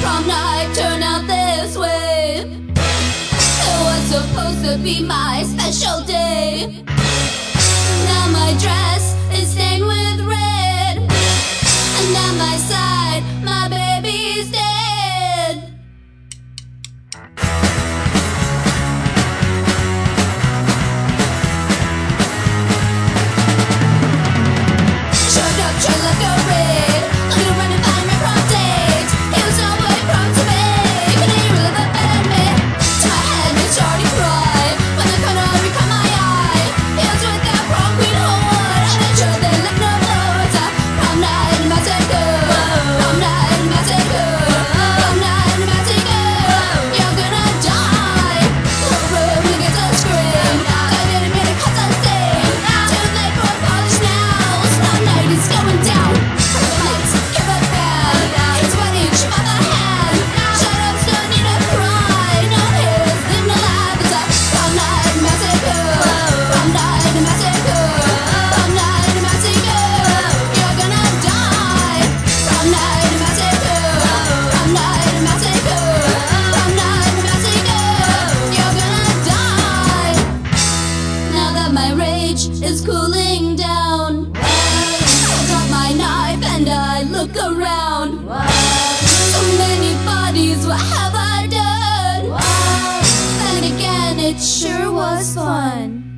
Prom night turned out this way. It was supposed to be my special Wow. So many what have I done? And again, it sure was fun.